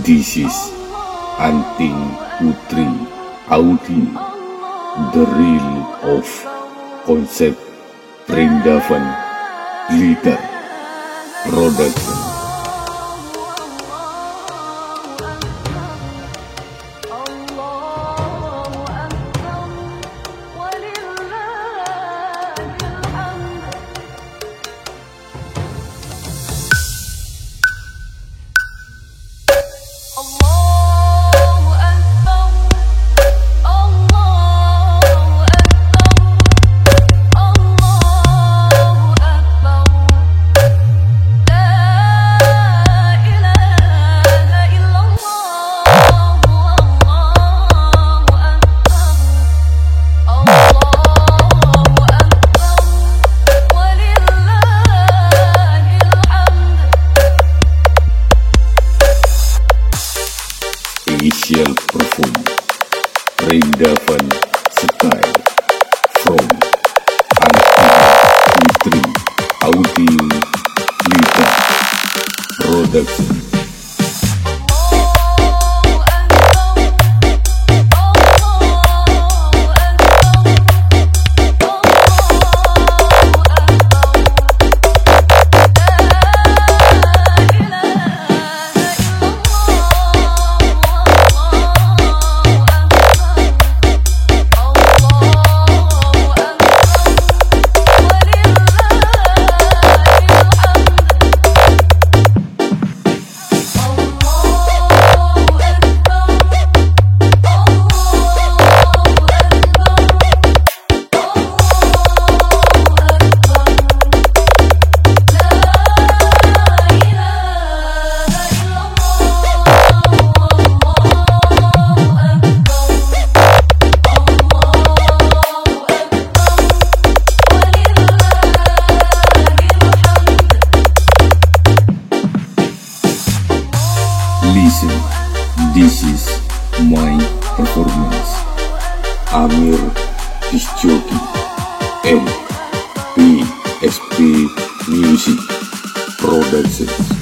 This is Anting Putri Audi, the real of concept Prindavan leader production. Initial perform Rendavan Style. From Anti Putri Audio Lita Production M P S P Music Production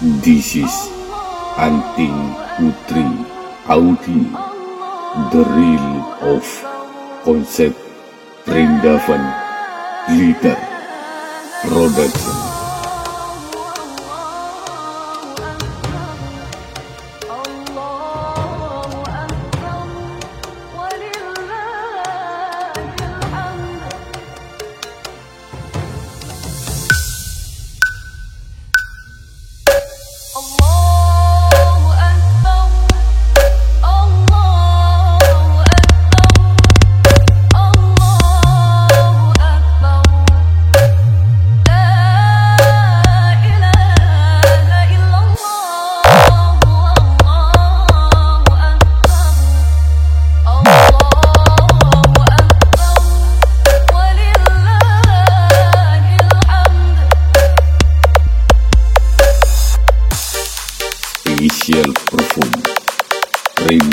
This is Anting Putri Audi, the real of concept Prindavan leader production.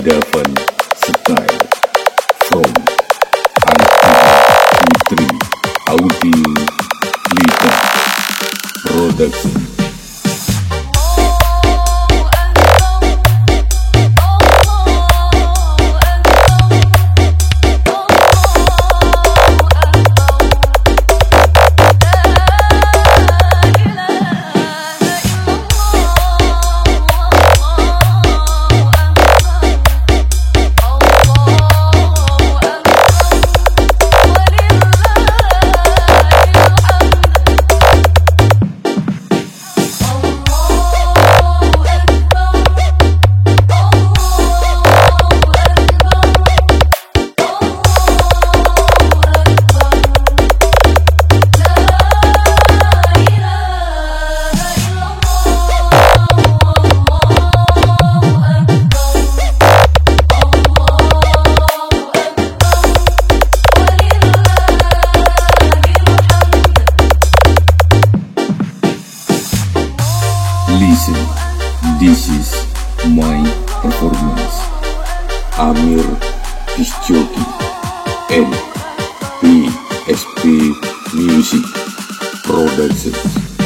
Rendavan Style from Anti Putri Audio Lita Production. SP Music Productions.